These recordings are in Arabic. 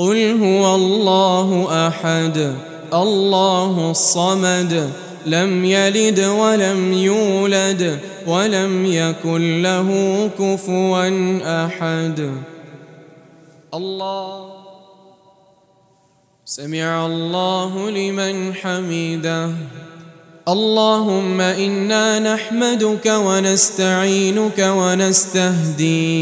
قل هو الله أحد الله الصمد لم يلد ولم يولد ولم يكن له كفوا أحد. الله سمع الله لمن حمده. اللهم إنا نحمدك ونستعينك ونستهديك.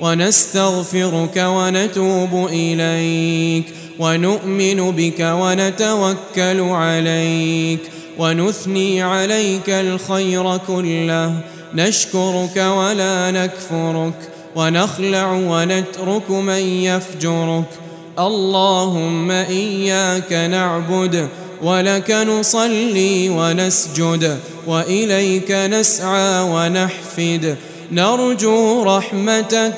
ونستغفرك ونتوب إليك ونؤمن بك ونتوكل عليك ونثني عليك الخير كله. نشكرك ولا نكفرك ونخلع ونترك من يفجرك. اللهم إياك نعبد ولك نصلي ونسجد وإليك نسعى ونحفد. نرجو رحمتك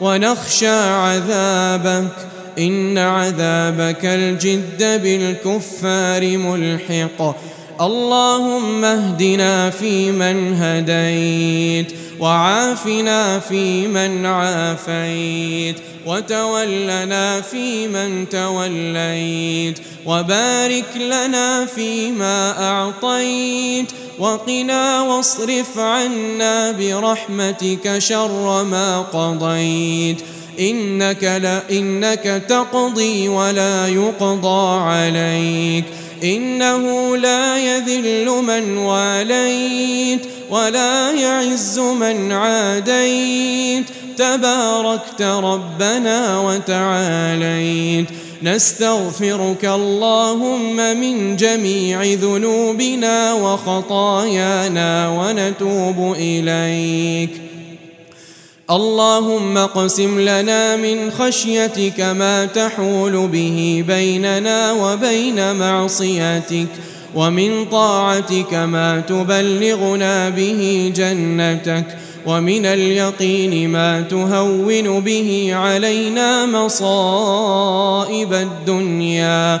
ونخشى عذابك. إن عذابك الجد بالكفار ملحق. اللهم اهدنا فيمن هديت وعافنا فيمن عافيت وتولنا فيمن توليت وبارك لنا فيما أعطيت وقنا واصرف عنا برحمتك شر ما قضيت. إنك, لا إنك تقضي ولا يقضى عليك. إنه لا يذل من واليت ولا يعز من عاديت. تباركت ربنا وتعاليت. نستغفرك اللهم من جميع ذنوبنا وخطايانا ونتوب إليك. اللهم اقسم لنا من خشيتك ما تحول به بيننا وبين معصيتك ومن طاعتك ما تبلغنا به جنتك ومن اليقين ما تهون به علينا مصائب الدنيا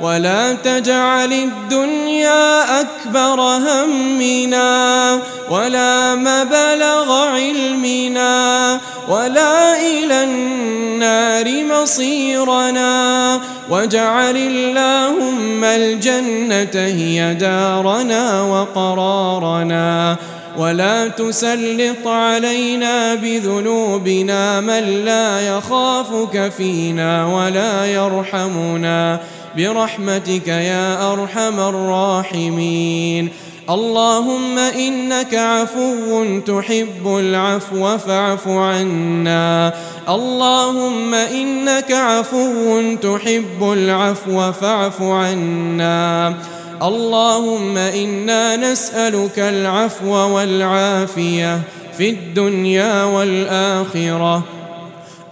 ولا تجعل الدنيا أكبر همنا ولا مبلغ علمنا ولا إلى النار مصيرنا واجعل اللهم الجنة هي دارنا وقرارنا ولا تسلط علينا بذنوبنا من لا يخافك فينا ولا يرحمنا برحمتك يا أرحم الراحمين. اللهم إنك عفو تحب العفو فاعف عنا. اللهم إنك عفو تحب العفو فاعف عنا. اللهم إنا نسألك العفو والعافية في الدنيا والآخرة.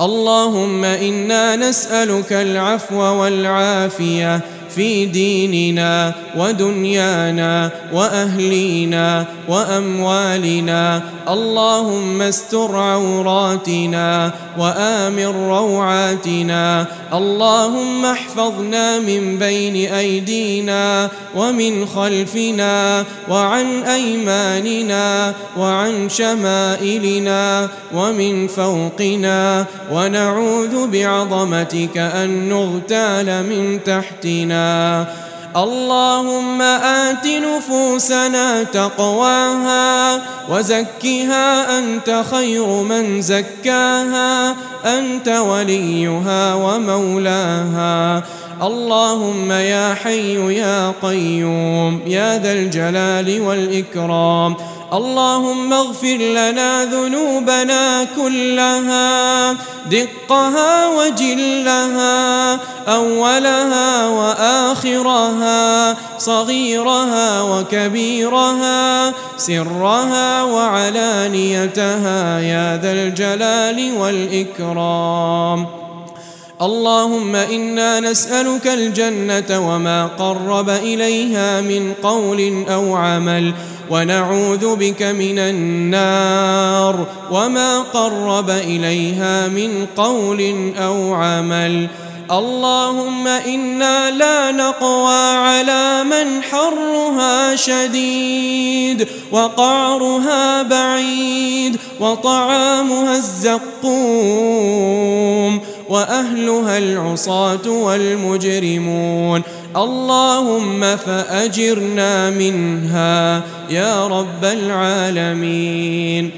اللهم إنا نسألك العفو والعافية في ديننا ودنيانا وأهلينا وأموالنا. اللهم استر عوراتنا وآمن روعاتنا. اللهم احفظنا من بين أيدينا ومن خلفنا وعن أيماننا وعن شمائلنا ومن فوقنا. ونعوذ بعظمتك أن نغتال من تحتنا. اللهم آت نفوسنا تقواها وزكها أنت خير من زكاها أنت وليها ومولاها. اللهم يا حي يا قيوم يا ذا الجلال والإكرام. اللهم اغفر لنا ذنوبنا كلها دقها وجلها أولها وآخرها صغيرها وكبيرها سرها وعلانيتها يا ذا الجلال والإكرام. اللهم إنا نسألك الجنة وما قرب إليها من قول أو عمل. ونعوذ بك من النار وما قرب إليها من قول أو عمل. اللهم إنا لا نقوى على من حرها شديد وقعرها بعيد وطعامها الزقوم وأهلها العصاة والمجرمون اللهم فأجرنا منها يا رب العالمين.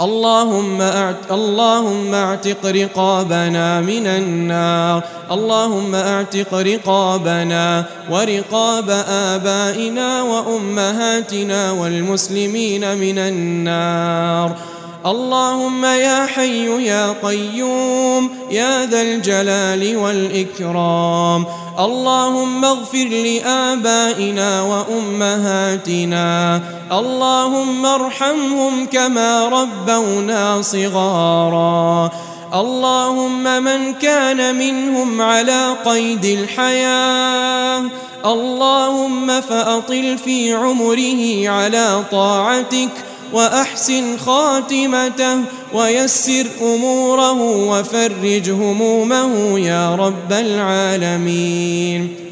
اللهم أعت اللهم أعتق رقابنا من النار. اللهم أعتق رقابنا ورقاب آبائنا وأمهاتنا والمسلمين من النار. اللهم يا حي يا قيوم يا ذا الجلال والإكرام. اللهم اغفر لآبائنا وأمهاتنا. اللهم ارحمهم كما ربونا صغارا. اللهم من كان منهم على قيد الحياة. اللهم فأطل في عمره على طاعتك. وأحسن خاتمته ويسر أموره وفرج همومه يا رب العالمين.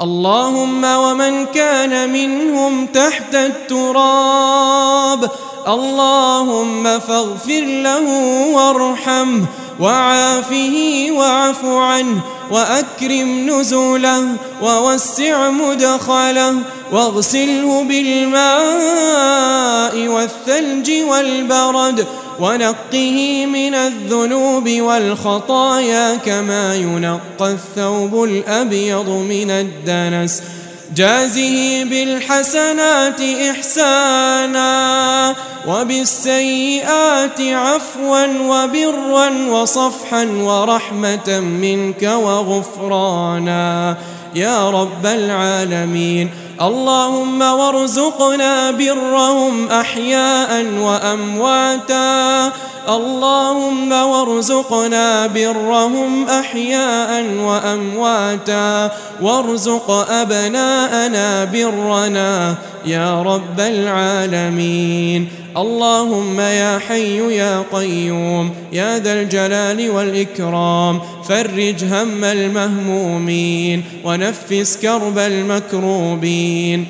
اللهم ومن كان منهم تحت التراب اللهم فاغفر له وارحمه وعافه واعف عنه وأكرم نزوله ووسع مدخله واغسله بالماء والثلج والبرد ونقه من الذنوب والخطايا كما ينقى الثوب الأبيض من الدنس جازه بالحسنات إحسانا وبالسيئات عفوا وبرا وصفحا ورحمة منك وغفرانا. يا رب العالمين. اللهم وارزقنا برهم أحياء وأمواتا. اللهم وارزقنا برهم أحياء وأمواتا. وارزق أبناءنا برنا. يا رب العالمين. اللهم يا حي يا قيوم يا ذا الجلال والإكرام فرج هم المهمومين ونفس كرب المكروبين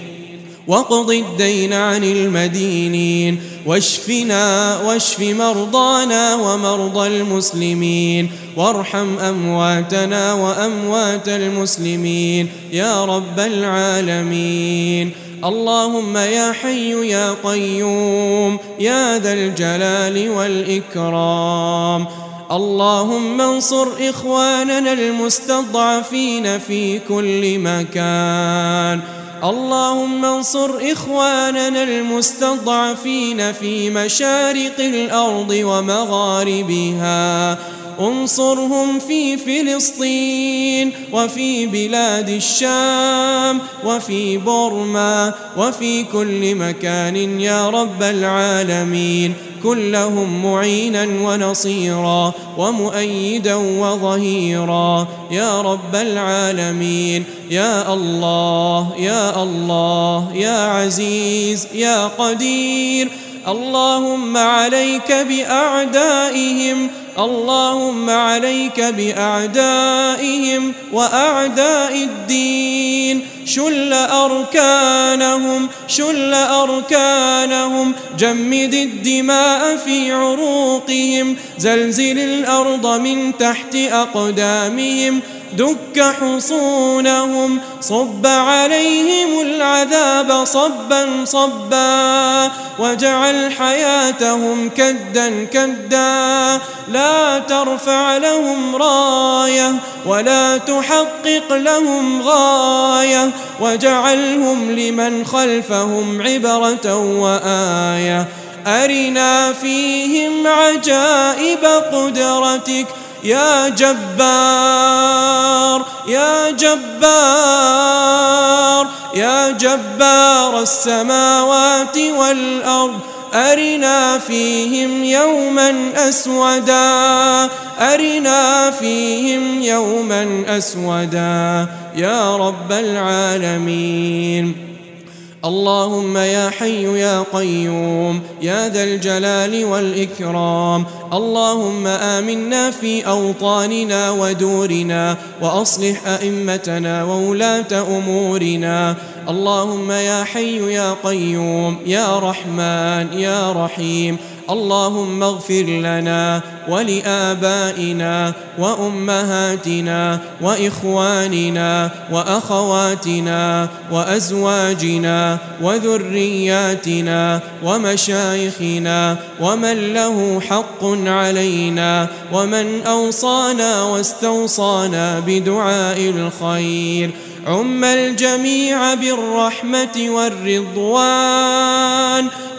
واقض الدين عن المدينين واشفنا واشف مرضانا ومرضى المسلمين وارحم أمواتنا وأموات المسلمين يا رب العالمين. اللهم يا حي يا قيوم يا ذا الجلال والإكرام. اللهم انصر إخواننا المستضعفين في كل مكان. اللهم انصر إخواننا المستضعفين في مشارق الأرض ومغاربها. انصرهم في فلسطين وفي بلاد الشام وفي بورما وفي كل مكان يا رب العالمين. كن لهم معينا ونصيرا ومؤيدا وظهيرا يا رب العالمين. يا الله يا الله يا عزيز يا قدير اللهم عليك بأعدائهم اللهم عليك بأعدائهم وأعداء الدين. شل أركانهم شل أركانهم. جمد الدماء في عروقهم. زلزل الأرض من تحت أقدامهم. دك حصونهم صب عليهم العذاب صبا صبا وجعل حياتهم كدا كدا. لا ترفع لهم راية ولا تحقق لهم غاية. وجعلهم لمن خلفهم عبرة وآية. أرنا فيهم عجائب قدرتك يا جبار يا جبار يا جبار السماوات والأرض أرنا فيهم يوما أسودا أرنا فيهم يوما أسودا يا رب العالمين. اللهم يا حي يا قيوم يا ذا الجلال والإكرام. اللهم آمنا في أوطاننا ودورنا وأصلح أئمتنا وولاة أمورنا. اللهم يا حي يا قيوم يا رحمن يا رحيم. اللهم اغفر لنا ولآبائنا وأمهاتنا وإخواننا وأخواتنا وأزواجنا وذرياتنا ومشايخنا ومن له حق علينا ومن أوصانا واستوصانا بدعاء الخير عم الجميع بالرحمة والرضوان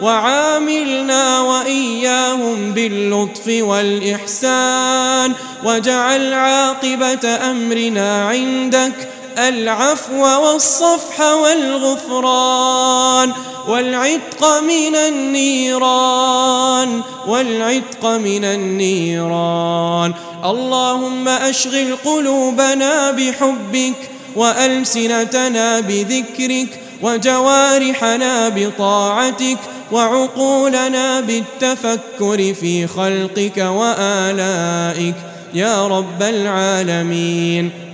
وعاملنا وإياهم باللطف والإحسان وجعل عاقبة أمرنا عندك العفو والصفح والغفران والعتق من النيران والعتق من النيران. اللهم أشغل قلوبنا بحبك وألسنتنا بذكرك وجوارحنا بطاعتك وعقولنا بالتفكر في خلقك وآلائك يا رب العالمين.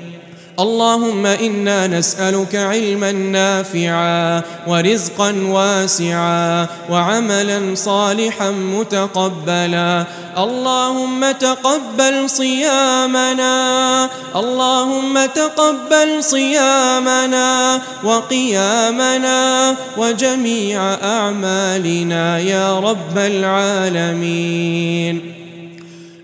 اللهم إنا نسألك علما نافعا ورزقا واسعا وعملا صالحا متقبلا اللهم تقبل صيامنا اللهم تقبل صيامنا وقيامنا وجميع أعمالنا يا رب العالمين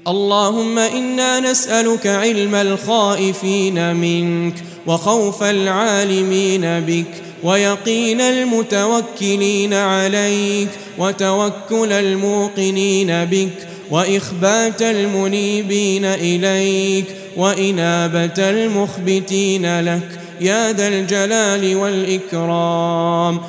اللهم إنا نسألك علم الخائفين منك وخوف العالمين بك ويقين المتوكلين عليك وتوكل الموقنين بك وإخبات المنيبين إليك وإنابة المخبتين لك يا ذا الجلال والإكرام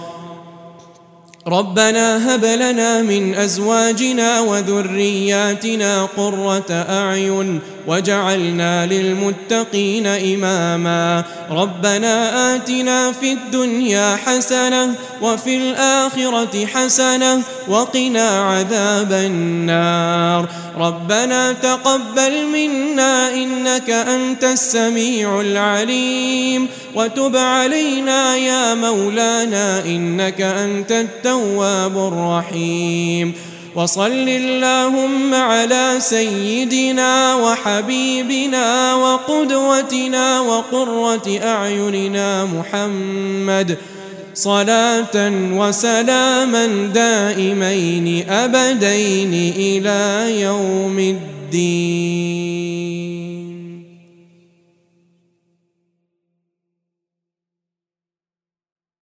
ربنا هب لنا من أزواجنا وذرياتنا قرة أعين وجعلنا للمتقين إماما. ربنا آتنا في الدنيا حسنة وفي الآخرة حسنة وقنا عذاب النار. ربنا تقبل منا إنك أنت السميع العليم. وتب علينا يا مولانا إنك أنت التواب الرحيم. وصل اللهم على سيدنا وحبيبنا وقدوتنا وقرة أعيننا محمد. صلاة وسلاما دائمين أبدين إلى يوم الدين.